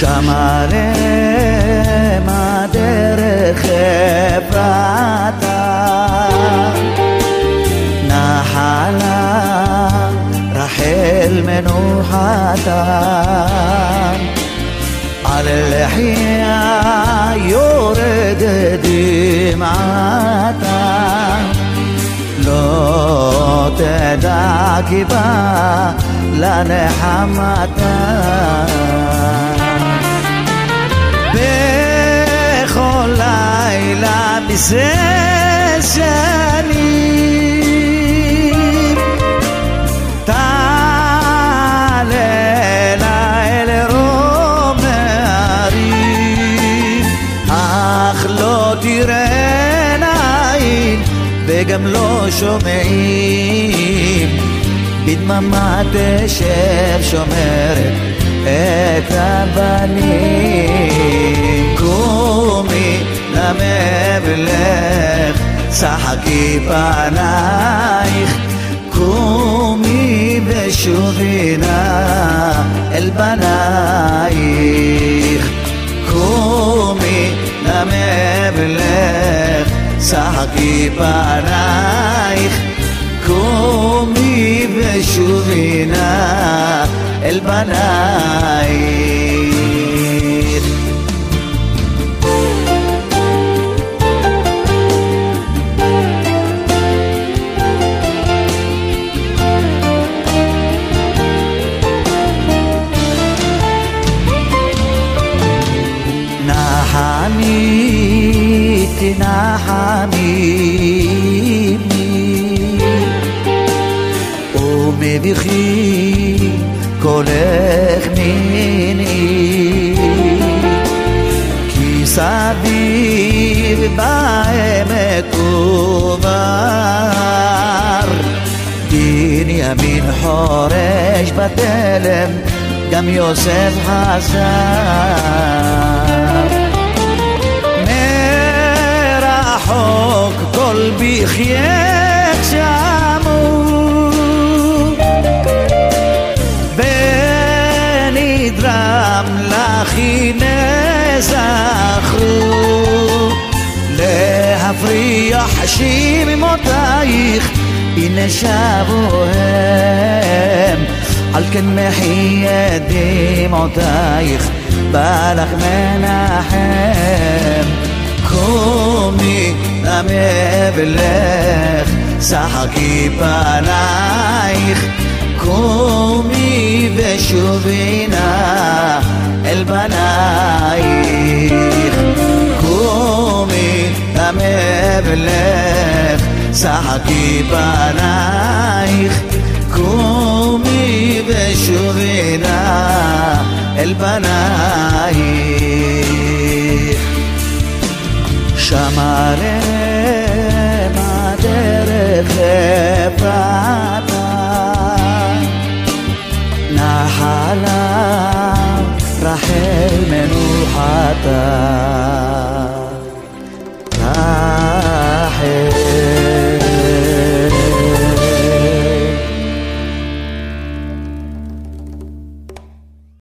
שמה דרך אפרתה נחלה רחל מנוחתה על לחייה יורד דמעתה לא תדע כי בא לנחמתה שנים תעלה אל רום הערים אך לא תראה עין וגם לא שומעים. בדממה תשב שומרת את הבנים ולך צחקי פנייך קומי ושובי נא אל בנייך. קומי נמה ולך צחקי פנייך קומי ושובי נא אל בנייך ומבכי קולך מיני כי סביב בעמק ובר בנימין חורש בתלם גם יוסף חזר מרחוק כל בחייך ונדרם לך הנה זכרו להפריח שממותייך הנה שבו הם על כן מחי את דמעותייך בא לך מנחם קומי נמה ולך שחקי פנייך קומי ושובי נא البنايخ قومي أمبلخ سحكي بنايخ قومي بشوفينا البنايخ شمارة ما درخ باتا نحلال תתרחל מנוחתה